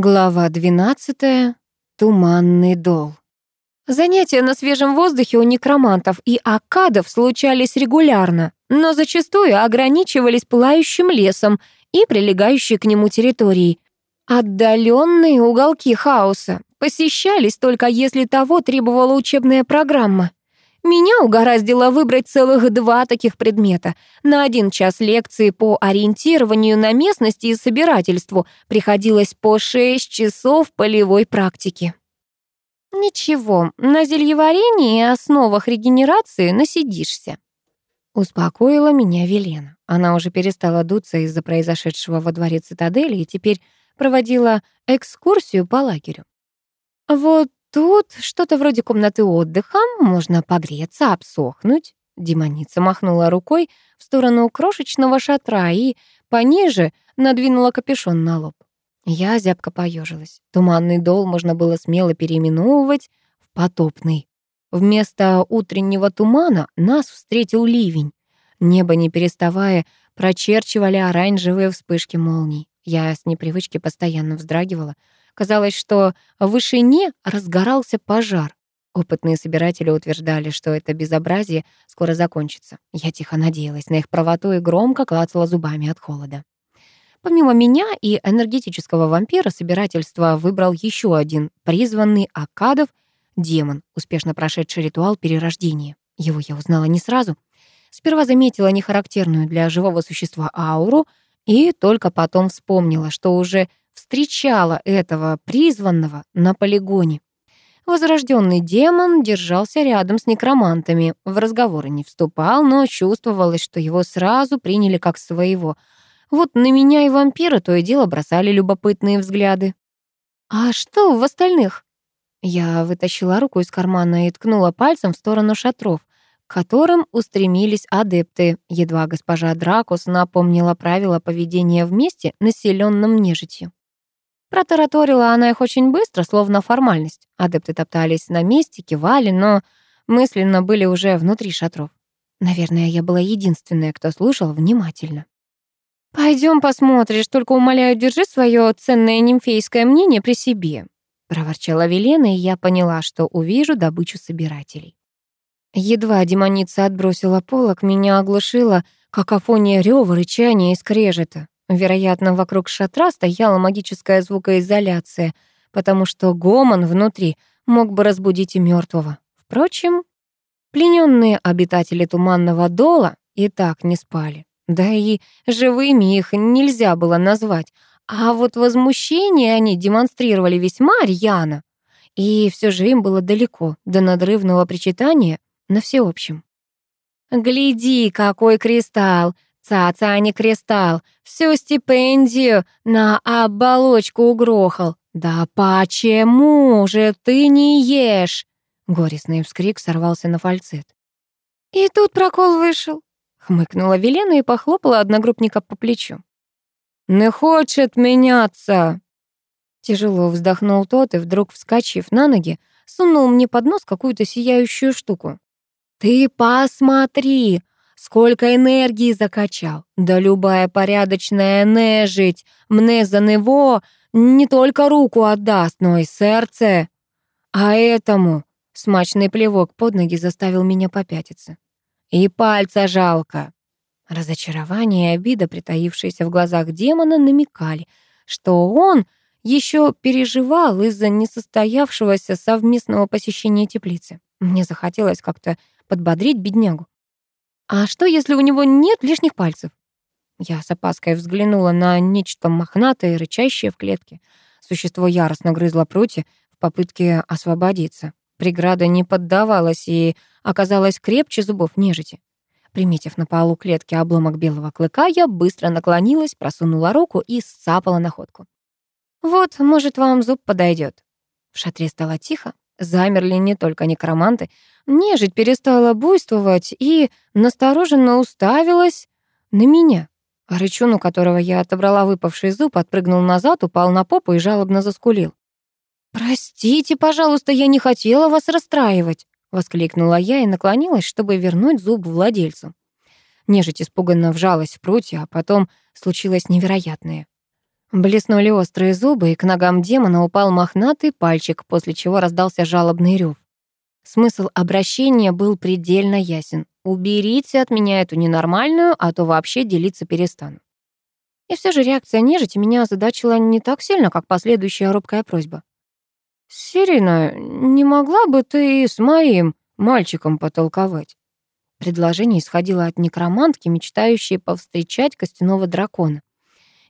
Глава 12. Туманный дол. Занятия на свежем воздухе у некромантов и акадов случались регулярно, но зачастую ограничивались пылающим лесом и прилегающей к нему территорией. Отдаленные уголки хаоса посещались только если того требовала учебная программа. Меня угораздило выбрать целых два таких предмета. На один час лекции по ориентированию на местности и собирательству приходилось по шесть часов полевой практики. «Ничего, на зельеварении и основах регенерации насидишься», — успокоила меня Велена. Она уже перестала дуться из-за произошедшего во дворе цитадели и теперь проводила экскурсию по лагерю. «Вот Тут что-то вроде комнаты отдыха, можно погреться, обсохнуть. Демоница махнула рукой в сторону крошечного шатра и пониже надвинула капюшон на лоб. Я зябко поежилась. Туманный дол можно было смело переименовывать в потопный. Вместо утреннего тумана нас встретил ливень. Небо, не переставая, прочерчивали оранжевые вспышки молний. Я с непривычки постоянно вздрагивала, Казалось, что в вышине разгорался пожар. Опытные собиратели утверждали, что это безобразие скоро закончится. Я тихо надеялась на их правоту и громко клацала зубами от холода. Помимо меня и энергетического вампира собирательство выбрал еще один призванный Акадов демон, успешно прошедший ритуал перерождения. Его я узнала не сразу. Сперва заметила нехарактерную для живого существа ауру и только потом вспомнила, что уже встречала этого призванного на полигоне. Возрожденный демон держался рядом с некромантами, в разговоры не вступал, но чувствовалось, что его сразу приняли как своего. Вот на меня и вампира то и дело бросали любопытные взгляды. «А что в остальных?» Я вытащила руку из кармана и ткнула пальцем в сторону шатров, к которым устремились адепты. Едва госпожа Дракус напомнила правила поведения в месте, населенном нежитью. Протараторила она их очень быстро, словно формальность. Адепты топтались на месте, кивали, но мысленно были уже внутри шатров. Наверное, я была единственная, кто слушал внимательно. Пойдем посмотришь, только умоляю, держи свое ценное нимфейское мнение при себе», — проворчала Велена, и я поняла, что увижу добычу собирателей. Едва демоница отбросила полок, меня оглушила какофония рёва, рычания и скрежета. Вероятно, вокруг шатра стояла магическая звукоизоляция, потому что гомон внутри мог бы разбудить и мертвого. Впрочем, плененные обитатели Туманного Дола и так не спали. Да и живыми их нельзя было назвать, а вот возмущение они демонстрировали весьма рьяно. И все же им было далеко до надрывного причитания на всеобщем. «Гляди, какой кристалл! Цаца, а кристалл, всю стипендию на оболочку угрохал. Да почему же ты не ешь? Горестный вскрик сорвался на фальцет. И тут прокол вышел. Хмыкнула Велена и похлопала одногруппника по плечу. «Не хочет меняться!» Тяжело вздохнул тот и, вдруг вскочив на ноги, сунул мне под нос какую-то сияющую штуку. «Ты посмотри! Сколько энергии закачал. Да любая порядочная нежить мне за него не только руку отдаст, но и сердце. А этому смачный плевок под ноги заставил меня попятиться. И пальца жалко. Разочарование и обида, притаившиеся в глазах демона, намекали, что он еще переживал из-за несостоявшегося совместного посещения теплицы. Мне захотелось как-то подбодрить беднягу. А что, если у него нет лишних пальцев? Я с опаской взглянула на нечто мохнатое и рычащее в клетке. Существо яростно грызло прутья в попытке освободиться. Преграда не поддавалась и оказалась крепче зубов нежити. Приметив на полу клетки обломок белого клыка, я быстро наклонилась, просунула руку и сцапала находку. «Вот, может, вам зуб подойдет. В шатре стало тихо, Замерли не только некроманты. Нежить перестала буйствовать и настороженно уставилась на меня. Рычун, у которого я отобрала выпавший зуб, отпрыгнул назад, упал на попу и жалобно заскулил. «Простите, пожалуйста, я не хотела вас расстраивать», — воскликнула я и наклонилась, чтобы вернуть зуб владельцу. Нежить испуганно вжалась в прутья, а потом случилось невероятное. Блеснули острые зубы, и к ногам демона упал мохнатый пальчик, после чего раздался жалобный рев. Смысл обращения был предельно ясен. «Уберите от меня эту ненормальную, а то вообще делиться перестану». И все же реакция нежити меня озадачила не так сильно, как последующая робкая просьба. «Сирина, не могла бы ты с моим мальчиком потолковать?» Предложение исходило от некромантки, мечтающей повстречать костяного дракона.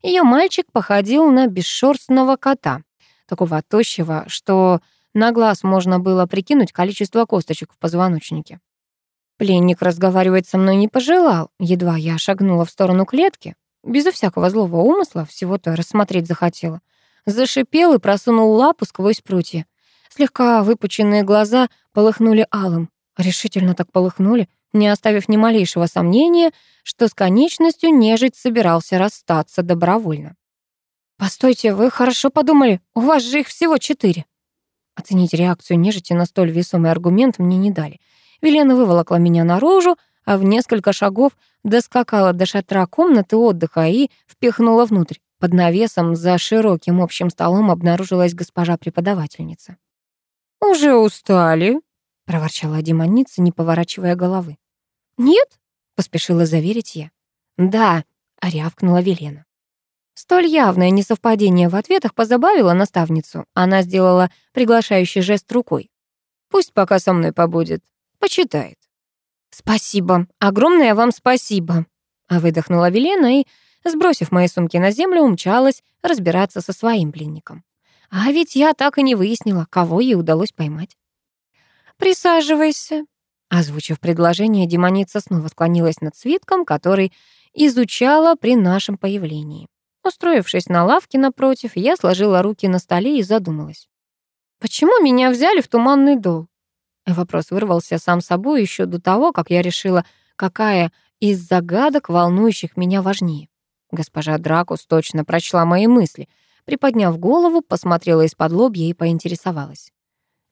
Ее мальчик походил на бесшерстного кота, такого тощего, что на глаз можно было прикинуть количество косточек в позвоночнике. Пленник разговаривать со мной не пожелал. Едва я шагнула в сторону клетки, безо всякого злого умысла, всего-то рассмотреть захотела. Зашипел и просунул лапу сквозь прутья. Слегка выпученные глаза полыхнули алым. Решительно так полыхнули, не оставив ни малейшего сомнения, что с конечностью нежить собирался расстаться добровольно. «Постойте, вы хорошо подумали, у вас же их всего четыре». Оценить реакцию нежити на столь весомый аргумент мне не дали. Велена выволокла меня наружу, а в несколько шагов доскакала до шатра комнаты отдыха и впихнула внутрь. Под навесом за широким общим столом обнаружилась госпожа-преподавательница. «Уже устали?» — проворчала демоница, не поворачивая головы. «Нет?» — поспешила заверить я. «Да», — рявкнула Велена. Столь явное несовпадение в ответах позабавило наставницу. Она сделала приглашающий жест рукой. «Пусть пока со мной побудет. Почитает». «Спасибо. Огромное вам спасибо», — выдохнула Велена и, сбросив мои сумки на землю, умчалась разбираться со своим пленником. А ведь я так и не выяснила, кого ей удалось поймать. «Присаживайся», — озвучив предложение, демоница снова склонилась над свитком, который изучала при нашем появлении. Устроившись на лавке напротив, я сложила руки на столе и задумалась. «Почему меня взяли в туманный дол?» Вопрос вырвался сам собой еще до того, как я решила, какая из загадок, волнующих меня, важнее. Госпожа Дракус точно прочла мои мысли. Приподняв голову, посмотрела из-под лобья и поинтересовалась.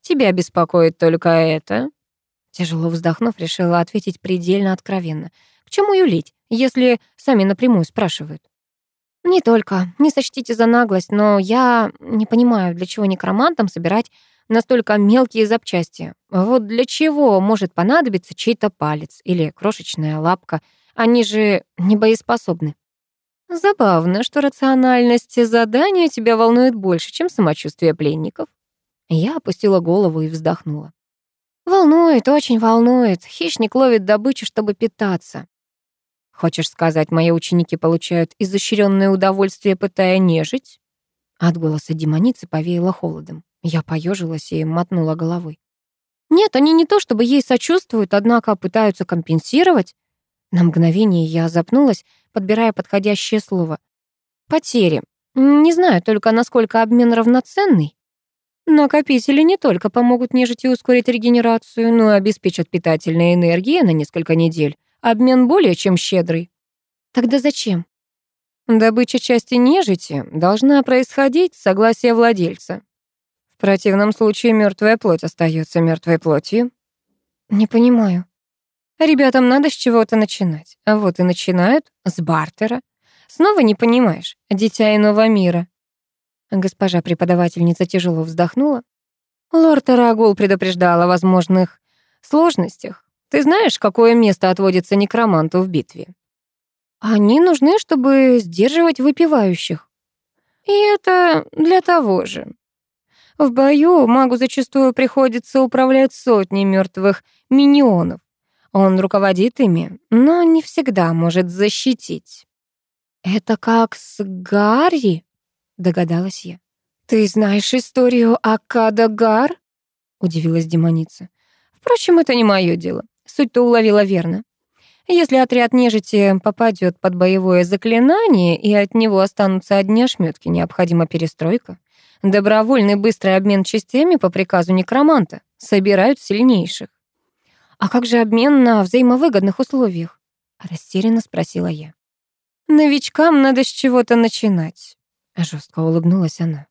«Тебя беспокоит только это?» Тяжело вздохнув, решила ответить предельно откровенно. «К чему юлить, если сами напрямую спрашивают?» «Не только. Не сочтите за наглость, но я не понимаю, для чего некромантам собирать настолько мелкие запчасти. Вот для чего может понадобиться чей-то палец или крошечная лапка? Они же не боеспособны. Забавно, что рациональность задания тебя волнует больше, чем самочувствие пленников. Я опустила голову и вздохнула. Волнует, очень волнует. Хищник ловит добычу, чтобы питаться. Хочешь сказать, мои ученики получают изощренное удовольствие, пытая нежить? От голоса демоницы повеяло холодом. Я поежилась и мотнула головой. Нет, они не то чтобы ей сочувствуют, однако пытаются компенсировать. На мгновение я запнулась, подбирая подходящее слово. Потери. Не знаю только, насколько обмен равноценный. Накопители не только помогут нежити ускорить регенерацию, но и обеспечат питательной энергией на несколько недель. Обмен более чем щедрый. Тогда зачем? Добыча части нежити должна происходить с согласия владельца. В противном случае мертвая плоть остается мертвой плотью. Не понимаю. Ребятам надо с чего-то начинать. А вот и начинают с бартера. Снова не понимаешь, дитя иного мира. Госпожа преподавательница тяжело вздохнула. Лорд Арагул предупреждал о возможных сложностях. Ты знаешь, какое место отводится некроманту в битве? Они нужны, чтобы сдерживать выпивающих. И это для того же. В бою магу зачастую приходится управлять сотней мертвых миньонов. Он руководит ими, но не всегда может защитить. «Это как с Гарри?» — догадалась я. «Ты знаешь историю о Кадагар?» — удивилась демоница. «Впрочем, это не мое дело. Суть-то уловила верно. Если отряд нежити попадет под боевое заклинание, и от него останутся одни ошметки, необходима перестройка. Добровольный быстрый обмен частями по приказу некроманта собирают сильнейших. «А как же обмен на взаимовыгодных условиях?» — растерянно спросила я. «Новичкам надо с чего-то начинать», — жестко улыбнулась она.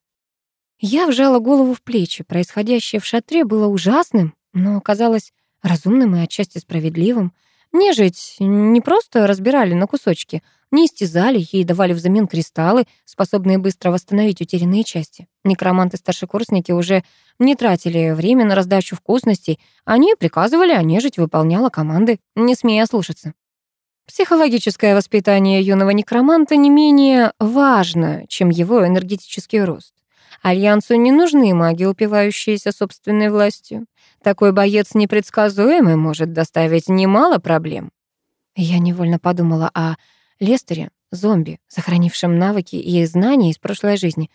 Я вжала голову в плечи. Происходящее в шатре было ужасным, но казалось разумным и отчасти справедливым. Нежить не просто разбирали на кусочки, не истязали, ей давали взамен кристаллы, способные быстро восстановить утерянные части. Некроманты-старшекурсники уже не тратили время на раздачу вкусностей, они приказывали, а нежить выполняла команды, не смея слушаться. Психологическое воспитание юного некроманта не менее важно, чем его энергетический рост. Альянсу не нужны маги, упивающиеся собственной властью. Такой боец непредсказуемый может доставить немало проблем. Я невольно подумала о Лестере, зомби, сохранившем навыки и знания из прошлой жизни.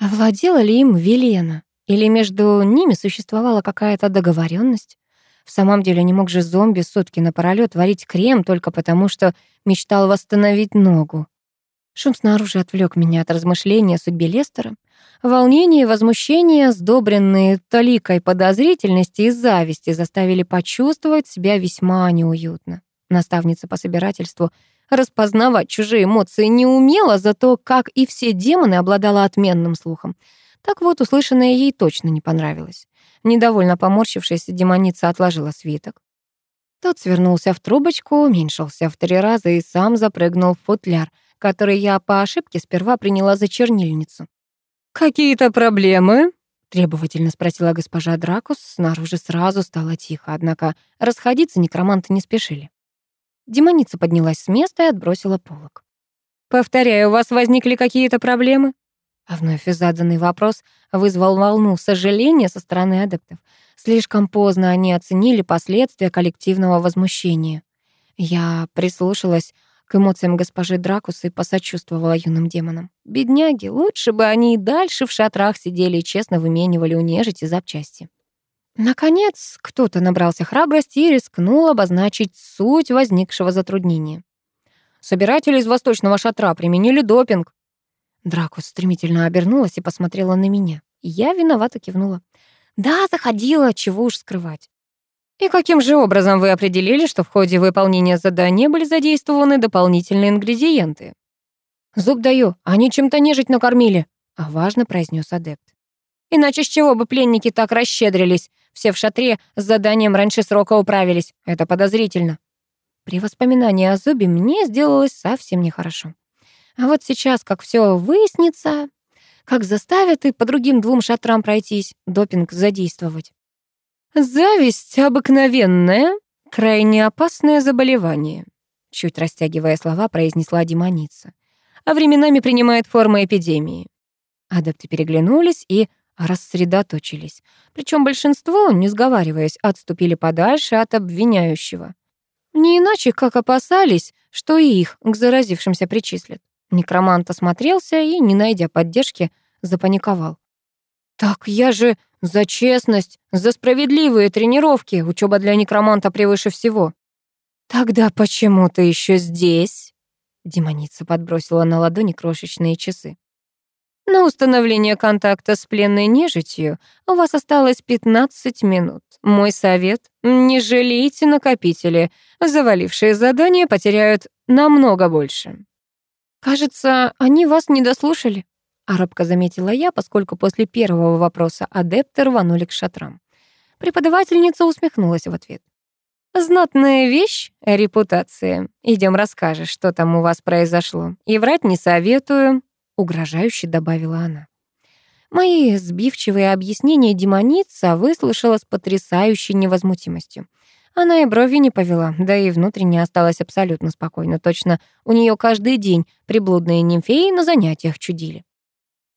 Владела ли им Велена? Или между ними существовала какая-то договоренность? В самом деле не мог же зомби сутки напролёт варить крем только потому, что мечтал восстановить ногу. Шум снаружи отвлек меня от размышления о судьбе Лестера. Волнение и возмущение, сдобренные толикой подозрительности и зависти, заставили почувствовать себя весьма неуютно. Наставница по собирательству распознавать чужие эмоции не умела, зато, как и все демоны, обладала отменным слухом. Так вот, услышанное ей точно не понравилось. Недовольно поморщившись, демоница отложила свиток. Тот свернулся в трубочку, уменьшился в три раза и сам запрыгнул в футляр, который я по ошибке сперва приняла за чернильницу. «Какие-то проблемы?» — требовательно спросила госпожа Дракус. Снаружи сразу стало тихо, однако расходиться некроманты не спешили. Демоница поднялась с места и отбросила полок. «Повторяю, у вас возникли какие-то проблемы?» А вновь заданный вопрос вызвал волну сожаления со стороны адептов. Слишком поздно они оценили последствия коллективного возмущения. Я прислушалась к эмоциям госпожи Дракус и посочувствовала юным демонам. Бедняги, лучше бы они и дальше в шатрах сидели и честно выменивали у нежити запчасти. Наконец, кто-то набрался храбрости и рискнул обозначить суть возникшего затруднения. Собиратели из восточного шатра применили допинг. Дракус стремительно обернулась и посмотрела на меня. Я виновато кивнула. Да, заходила, чего уж скрывать. И каким же образом вы определили, что в ходе выполнения задания были задействованы дополнительные ингредиенты? Зуб даю, они чем-то нежить накормили, а важно произнес адепт. Иначе с чего бы пленники так расщедрились? Все в шатре с заданием раньше срока управились. Это подозрительно. При воспоминании о зубе мне сделалось совсем нехорошо. А вот сейчас, как все выяснится, как заставят и по другим двум шатрам пройтись, допинг задействовать. Зависть обыкновенная, крайне опасное заболевание, чуть растягивая слова, произнесла демоница. А временами принимает формы эпидемии. Адепты переглянулись и рассредоточились. Причем большинство, не сговариваясь, отступили подальше от обвиняющего. Не иначе, как опасались, что и их к заразившимся причислят. Некромант осмотрелся и, не найдя поддержки, запаниковал. «Так я же за честность, за справедливые тренировки. Учеба для некроманта превыше всего». «Тогда почему ты еще здесь?» Демоница подбросила на ладони крошечные часы. На установление контакта с пленной нежитью у вас осталось 15 минут. Мой совет — не жалейте накопители. Завалившие задания потеряют намного больше. Кажется, они вас не дослушали, а робко заметила я, поскольку после первого вопроса адепты рванули к шатрам. Преподавательница усмехнулась в ответ. «Знатная вещь — репутация. Идем расскажешь, что там у вас произошло. И врать не советую угрожающе добавила она. Мои сбивчивые объяснения демоница выслушала с потрясающей невозмутимостью. Она и брови не повела, да и внутренне осталась абсолютно спокойно. Точно у нее каждый день приблудные нимфеи на занятиях чудили.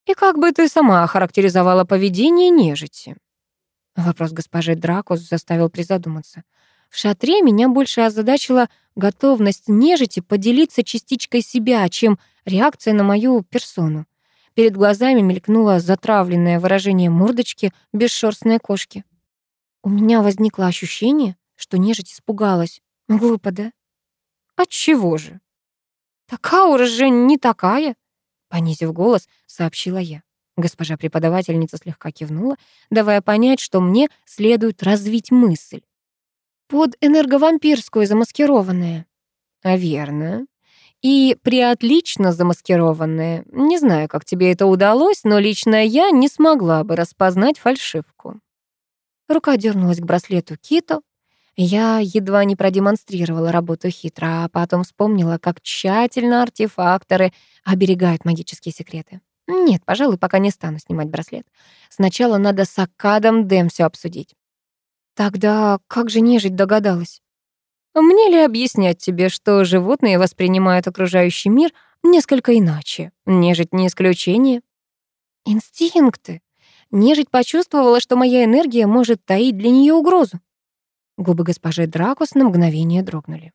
«И как бы ты сама охарактеризовала поведение нежити?» Вопрос госпожи Дракус заставил призадуматься. В шатре меня больше озадачила готовность нежити поделиться частичкой себя, чем реакция на мою персону. Перед глазами мелькнуло затравленное выражение мордочки бесшерстной кошки. У меня возникло ощущение, что нежить испугалась. Глупо, да? Отчего же? Так аура же не такая, понизив голос, сообщила я. Госпожа преподавательница слегка кивнула, давая понять, что мне следует развить мысль. Под энерговампирскую замаскированная. А верно. И приотлично замаскированная. Не знаю, как тебе это удалось, но лично я не смогла бы распознать фальшивку. Рука дернулась к браслету Кито. Я едва не продемонстрировала работу хитро, а потом вспомнила, как тщательно артефакторы оберегают магические секреты. Нет, пожалуй, пока не стану снимать браслет. Сначала надо с Акадом Дэм все обсудить. Тогда как же нежить догадалась? Мне ли объяснять тебе, что животные воспринимают окружающий мир несколько иначе? Нежить не исключение. Инстинкты. Нежить почувствовала, что моя энергия может таить для нее угрозу. Губы госпожи Дракус на мгновение дрогнули.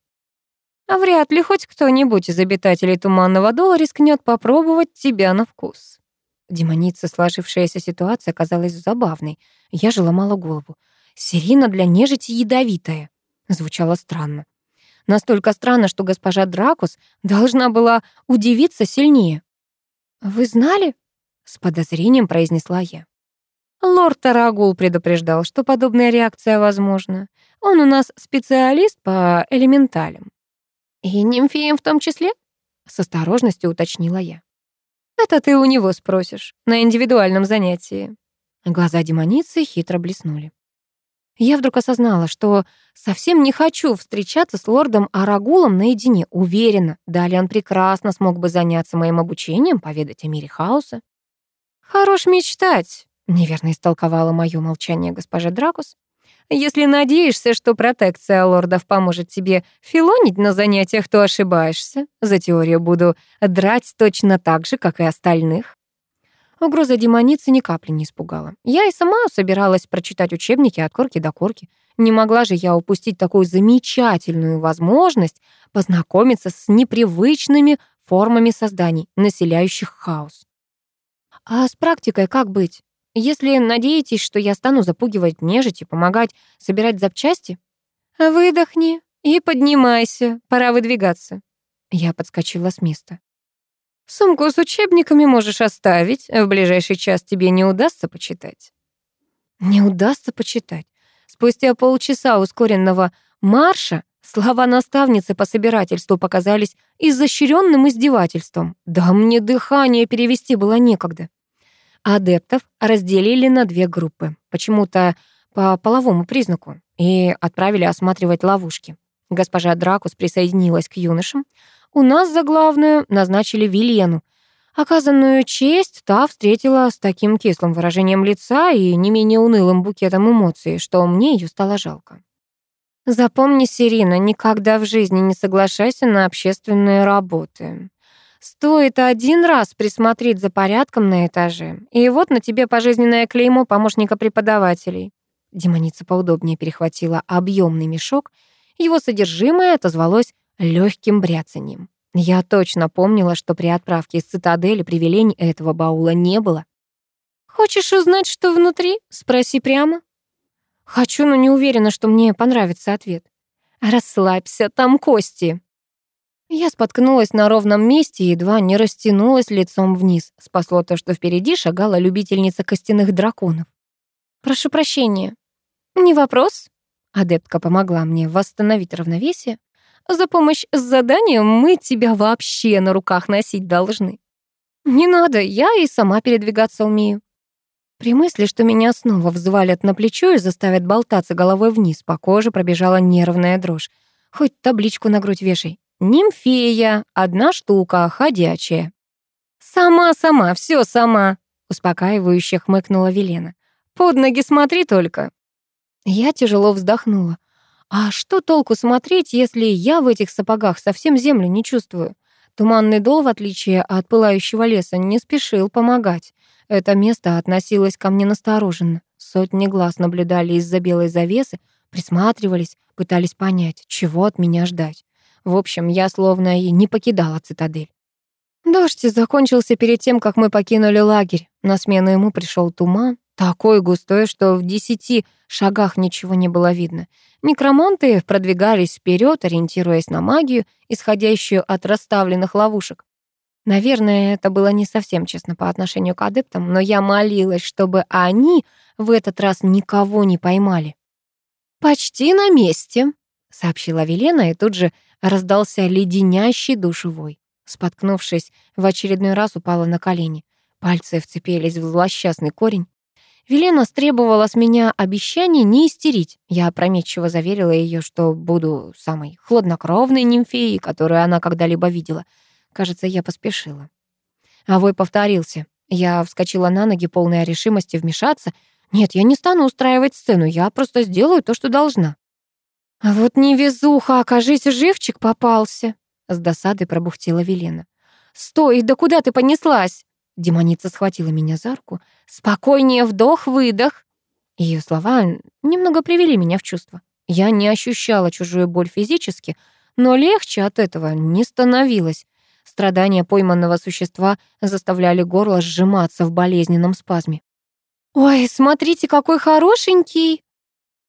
А вряд ли хоть кто-нибудь из обитателей Туманного Дола рискнет попробовать тебя на вкус. Демоница, сложившаяся ситуация казалась забавной. Я же ломала голову. Сирина для нежити ядовитая. Звучало странно. Настолько странно, что госпожа Дракус должна была удивиться сильнее. «Вы знали?» — с подозрением произнесла я. Лорд Тарагул предупреждал, что подобная реакция возможна. Он у нас специалист по элементалям. И нимфеям в том числе? С осторожностью уточнила я. Это ты у него спросишь, на индивидуальном занятии. Глаза демоницы хитро блеснули. Я вдруг осознала, что совсем не хочу встречаться с лордом Арагулом наедине. Уверена, далее он прекрасно смог бы заняться моим обучением, поведать о мире хаоса. «Хорош мечтать», — неверно истолковала моё молчание госпожа Дракус. «Если надеешься, что протекция лордов поможет тебе филонить на занятиях, то ошибаешься. За теорию буду драть точно так же, как и остальных». Угроза демоницы ни капли не испугала. Я и сама собиралась прочитать учебники от корки до корки. Не могла же я упустить такую замечательную возможность познакомиться с непривычными формами созданий, населяющих хаос. А с практикой как быть? Если надеетесь, что я стану запугивать нежить и помогать собирать запчасти? Выдохни и поднимайся, пора выдвигаться. Я подскочила с места. Сумку с учебниками можешь оставить, в ближайший час тебе не удастся почитать. Не удастся почитать. Спустя полчаса ускоренного марша слова наставницы по собирательству показались изощренным издевательством. Да мне дыхание перевести было некогда. Адептов разделили на две группы, почему-то по половому признаку, и отправили осматривать ловушки. Госпожа Дракус присоединилась к юношам, у нас за главную назначили Вильену. Оказанную честь та встретила с таким кислым выражением лица и не менее унылым букетом эмоций, что мне ее стало жалко. Запомни, Сирина, никогда в жизни не соглашайся на общественные работы. Стоит один раз присмотреть за порядком на этаже, и вот на тебе пожизненное клеймо помощника преподавателей. Демоница поудобнее перехватила объемный мешок, его содержимое отозвалось легким бряцанием. Я точно помнила, что при отправке из цитадели привилень этого баула не было. «Хочешь узнать, что внутри? Спроси прямо». «Хочу, но не уверена, что мне понравится ответ». «Расслабься, там кости». Я споткнулась на ровном месте и едва не растянулась лицом вниз. Спасло то, что впереди шагала любительница костяных драконов. «Прошу прощения». «Не вопрос». Адептка помогла мне восстановить равновесие. За помощь с заданием мы тебя вообще на руках носить должны. Не надо, я и сама передвигаться умею. При мысли, что меня снова взвалят на плечо и заставят болтаться головой вниз, по коже пробежала нервная дрожь. Хоть табличку на грудь вешай. Нимфея, одна штука, ходячая. «Сама-сама, все сама», — успокаивающе хмыкнула Велена. «Под ноги смотри только». Я тяжело вздохнула. А что толку смотреть, если я в этих сапогах совсем землю не чувствую? Туманный дол, в отличие от пылающего леса, не спешил помогать. Это место относилось ко мне настороженно. Сотни глаз наблюдали из-за белой завесы, присматривались, пытались понять, чего от меня ждать. В общем, я словно и не покидала цитадель. Дождь закончился перед тем, как мы покинули лагерь. На смену ему пришел туман, такой густой, что в десяти шагах ничего не было видно. Некроманты продвигались вперед, ориентируясь на магию, исходящую от расставленных ловушек. Наверное, это было не совсем честно по отношению к адептам, но я молилась, чтобы они в этот раз никого не поймали. «Почти на месте», — сообщила Велена, и тут же раздался леденящий душевой. Споткнувшись, в очередной раз упала на колени. Пальцы вцепились в злосчастный корень. Велена стребовала с меня обещание не истерить. Я опрометчиво заверила ее, что буду самой хладнокровной нимфеей, которую она когда-либо видела. Кажется, я поспешила. А вой повторился. Я вскочила на ноги, полная решимости вмешаться. Нет, я не стану устраивать сцену, я просто сделаю то, что должна. А вот невезуха, окажись, живчик попался. С досадой пробухтела Велена. «Стой, да куда ты понеслась?» Демоница схватила меня за руку. «Спокойнее, вдох-выдох!» Ее слова немного привели меня в чувство. Я не ощущала чужую боль физически, но легче от этого не становилось. Страдания пойманного существа заставляли горло сжиматься в болезненном спазме. «Ой, смотрите, какой хорошенький!»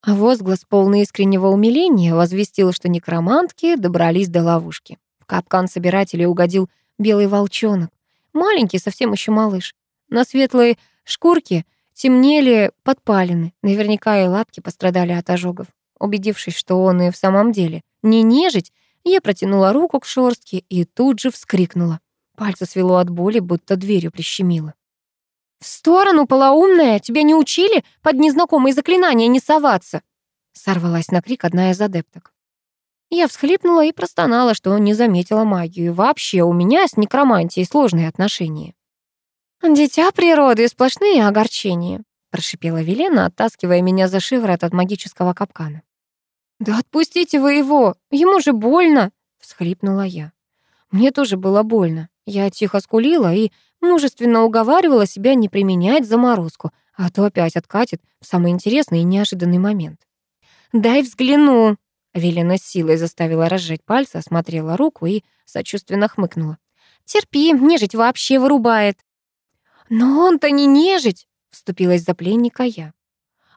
А возглас, полный искреннего умиления, возвестил, что некромантки добрались до ловушки. В капкан собирателей угодил белый волчонок. Маленький, совсем еще малыш. На светлой шкурке темнели подпалины. Наверняка и лапки пострадали от ожогов. Убедившись, что он и в самом деле не нежить, я протянула руку к шорстке и тут же вскрикнула. Пальцы свело от боли, будто дверью прищемило. «В сторону, полоумная! Тебя не учили под незнакомые заклинания не соваться?» Сорвалась на крик одна из адепток. Я всхлипнула и простонала, что не заметила магию. Вообще у меня с некромантией сложные отношения. «Дитя природы, сплошные огорчения», — прошипела Велена, оттаскивая меня за шиворот от магического капкана. «Да отпустите вы его, ему же больно!» — всхлипнула я. Мне тоже было больно. Я тихо скулила и мужественно уговаривала себя не применять заморозку, а то опять откатит в самый интересный и неожиданный момент. «Дай взгляну», Велена силой заставила разжать пальцы, осмотрела руку и сочувственно хмыкнула. «Терпи, нежить вообще вырубает». «Но он-то не нежить!» — вступилась за пленника я.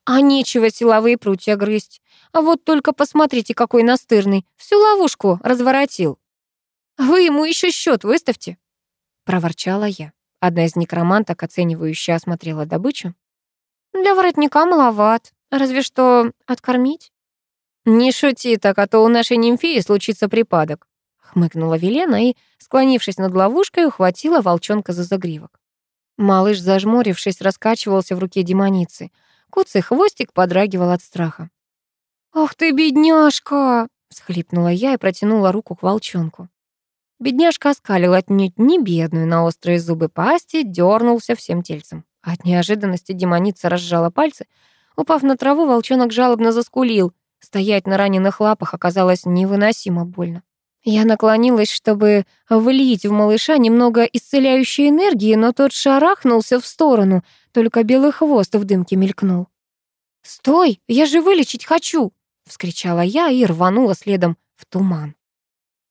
«А нечего силовые прутья грызть. А вот только посмотрите, какой настырный. Всю ловушку разворотил». «Вы ему еще счет выставьте», — проворчала я. Одна из некроманток, оценивающе осмотрела добычу. «Для воротника маловат. Разве что откормить». «Не шути так, а то у нашей нимфеи случится припадок», — хмыкнула Велена и, склонившись над ловушкой, ухватила волчонка за загривок. Малыш, зажмурившись, раскачивался в руке демоницы. Куцый хвостик подрагивал от страха. «Ах ты, бедняжка!» — всхлипнула я и протянула руку к волчонку. Бедняжка оскалил отнюдь не бедную на острые зубы пасти, дернулся всем тельцем. От неожиданности демоница разжала пальцы. Упав на траву, волчонок жалобно заскулил — Стоять на раненых лапах оказалось невыносимо больно. Я наклонилась, чтобы влить в малыша немного исцеляющей энергии, но тот шарахнулся в сторону, только белый хвост в дымке мелькнул. «Стой, я же вылечить хочу!» — вскричала я и рванула следом в туман.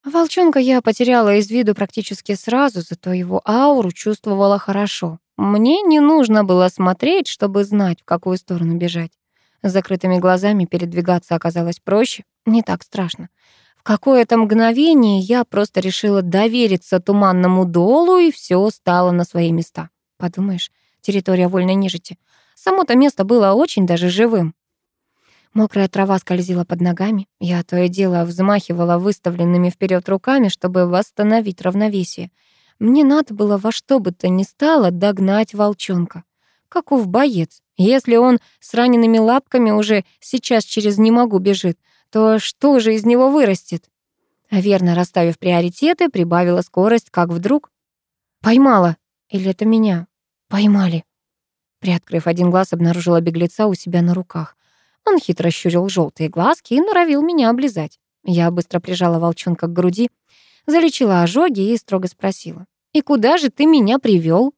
Волчонка я потеряла из виду практически сразу, зато его ауру чувствовала хорошо. Мне не нужно было смотреть, чтобы знать, в какую сторону бежать. С закрытыми глазами передвигаться оказалось проще, не так страшно. В какое-то мгновение я просто решила довериться туманному долу, и все стало на свои места. Подумаешь, территория вольной нежити. Само-то место было очень даже живым. Мокрая трава скользила под ногами. Я то и дело взмахивала выставленными вперед руками, чтобы восстановить равновесие. Мне надо было во что бы то ни стало догнать волчонка. Каков боец? Если он с ранеными лапками уже сейчас через «не могу» бежит, то что же из него вырастет? Верно расставив приоритеты, прибавила скорость, как вдруг. Поймала. Или это меня? Поймали. Приоткрыв один глаз, обнаружила беглеца у себя на руках. Он хитро щурил желтые глазки и норовил меня облизать. Я быстро прижала волчонка к груди, залечила ожоги и строго спросила. «И куда же ты меня привел?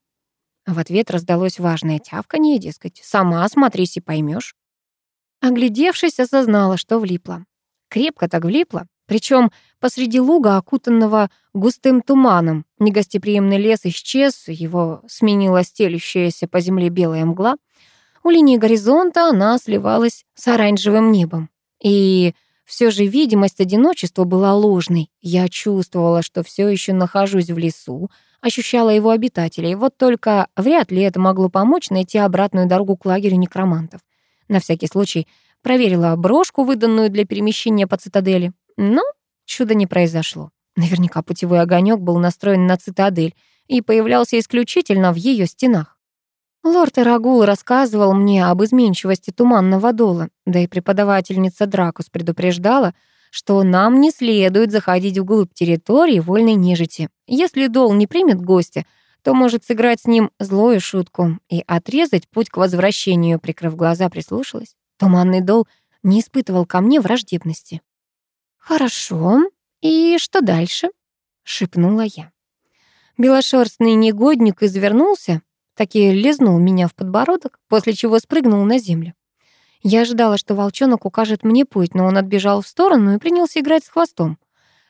А в ответ раздалось важное тявканье, дескать, «Сама смотрись и поймешь. Оглядевшись, осознала, что влипла. Крепко так влипла, причем посреди луга, окутанного густым туманом. Негостеприимный лес исчез, его сменила стелющаяся по земле белая мгла. У линии горизонта она сливалась с оранжевым небом. И все же видимость одиночества была ложной. Я чувствовала, что все еще нахожусь в лесу, ощущала его обитателей. Вот только вряд ли это могло помочь найти обратную дорогу к лагерю некромантов. На всякий случай проверила брошку, выданную для перемещения по цитадели. Но чуда не произошло. Наверняка путевой огонек был настроен на цитадель и появлялся исключительно в ее стенах. Лорд Ирагул рассказывал мне об изменчивости туманного дола, да и преподавательница Дракус предупреждала, что нам не следует заходить вглубь территории вольной нежити. Если дол не примет гостя, то может сыграть с ним злую шутку и отрезать путь к возвращению, прикрыв глаза, прислушалась. Туманный дол не испытывал ко мне враждебности. «Хорошо. И что дальше?» — шепнула я. Белошерстный негодник извернулся, таки лизнул меня в подбородок, после чего спрыгнул на землю. Я ожидала, что волчонок укажет мне путь, но он отбежал в сторону и принялся играть с хвостом.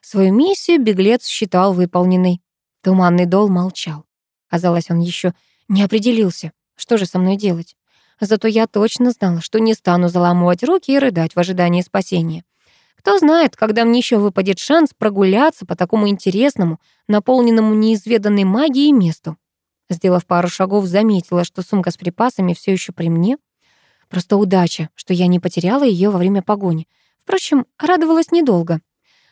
Свою миссию беглец считал выполненной. Туманный дол молчал. Казалось, он еще не определился, что же со мной делать. Зато я точно знала, что не стану заламывать руки и рыдать в ожидании спасения. Кто знает, когда мне еще выпадет шанс прогуляться по такому интересному, наполненному неизведанной магией месту. Сделав пару шагов, заметила, что сумка с припасами все еще при мне. Просто удача, что я не потеряла ее во время погони. Впрочем, радовалась недолго.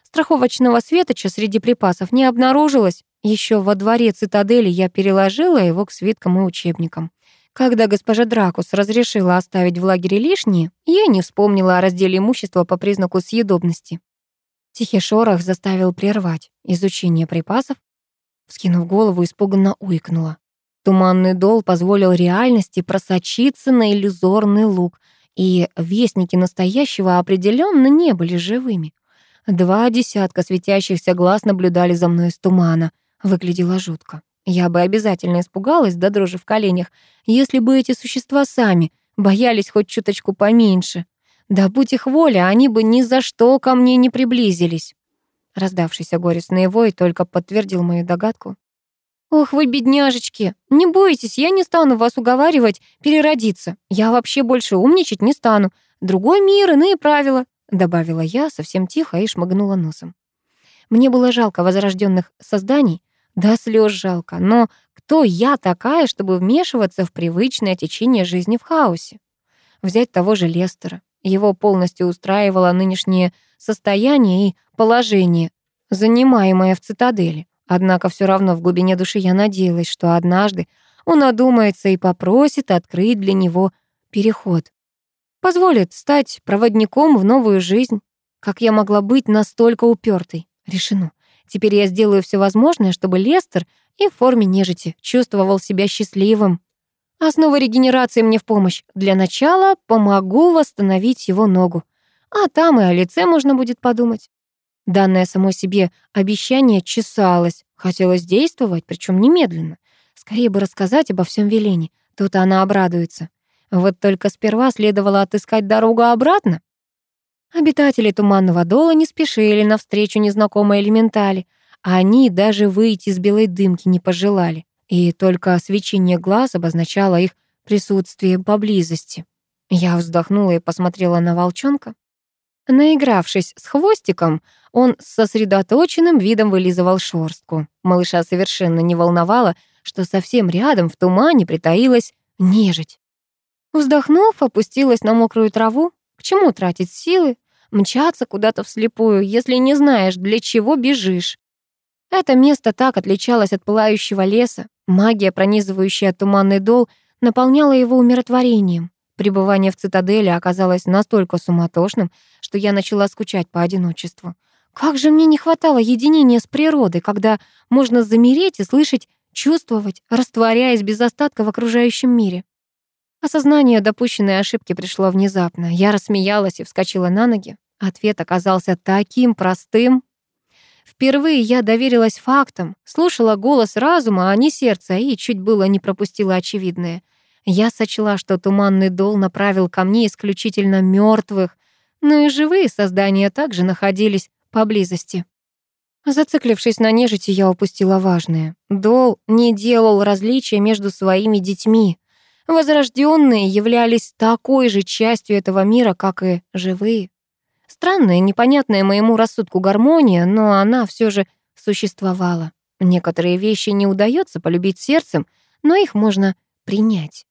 Страховочного светоча среди припасов не обнаружилось. Еще во дворе цитадели я переложила его к свиткам и учебникам. Когда госпожа Дракус разрешила оставить в лагере лишнее, я не вспомнила о разделе имущества по признаку съедобности. Тихий шорох заставил прервать изучение припасов. Вскинув голову, испуганно уикнула. Туманный дол позволил реальности просочиться на иллюзорный луг, и вестники настоящего определенно не были живыми. Два десятка светящихся глаз наблюдали за мной из тумана. Выглядело жутко. Я бы обязательно испугалась до дрожи в коленях, если бы эти существа сами боялись хоть чуточку поменьше. Да будь их воля, они бы ни за что ко мне не приблизились. Раздавшийся горестный вой только подтвердил мою догадку. «Ох вы, бедняжечки! Не бойтесь, я не стану вас уговаривать переродиться. Я вообще больше умничать не стану. Другой мир, иные правила», — добавила я совсем тихо и шмыгнула носом. Мне было жалко возрожденных созданий, да слез жалко, но кто я такая, чтобы вмешиваться в привычное течение жизни в хаосе? Взять того же Лестера. Его полностью устраивало нынешнее состояние и положение, занимаемое в цитадели. Однако все равно в глубине души я надеялась, что однажды он одумается и попросит открыть для него переход. Позволит стать проводником в новую жизнь. Как я могла быть настолько упертой? Решено. Теперь я сделаю все возможное, чтобы Лестер и в форме нежити чувствовал себя счастливым. Основа регенерации мне в помощь. Для начала помогу восстановить его ногу. А там и о лице можно будет подумать. Данное самой себе обещание чесалось. Хотелось действовать, причем немедленно. Скорее бы рассказать обо всем Велене. Тут она обрадуется. Вот только сперва следовало отыскать дорогу обратно. Обитатели Туманного Дола не спешили навстречу незнакомой элементали. Они даже выйти из белой дымки не пожелали. И только свечение глаз обозначало их присутствие поблизости. Я вздохнула и посмотрела на волчонка. Наигравшись с хвостиком, он с сосредоточенным видом вылизывал шорстку. Малыша совершенно не волновало, что совсем рядом в тумане притаилась нежить. Вздохнув, опустилась на мокрую траву. К чему тратить силы? Мчаться куда-то вслепую, если не знаешь, для чего бежишь. Это место так отличалось от пылающего леса. Магия, пронизывающая туманный дол, наполняла его умиротворением. Пребывание в цитадели оказалось настолько суматошным, что я начала скучать по одиночеству. Как же мне не хватало единения с природой, когда можно замереть и слышать, чувствовать, растворяясь без остатка в окружающем мире. Осознание допущенной ошибки пришло внезапно. Я рассмеялась и вскочила на ноги. Ответ оказался таким простым. Впервые я доверилась фактам, слушала голос разума, а не сердца, и чуть было не пропустила очевидное. Я сочла, что туманный дол направил ко мне исключительно мертвых, но и живые создания также находились поблизости. Зациклившись на нежити, я упустила важное. Дол не делал различия между своими детьми. Возрожденные являлись такой же частью этого мира, как и живые. Странная, непонятная моему рассудку гармония, но она все же существовала. Некоторые вещи не удается полюбить сердцем, но их можно принять.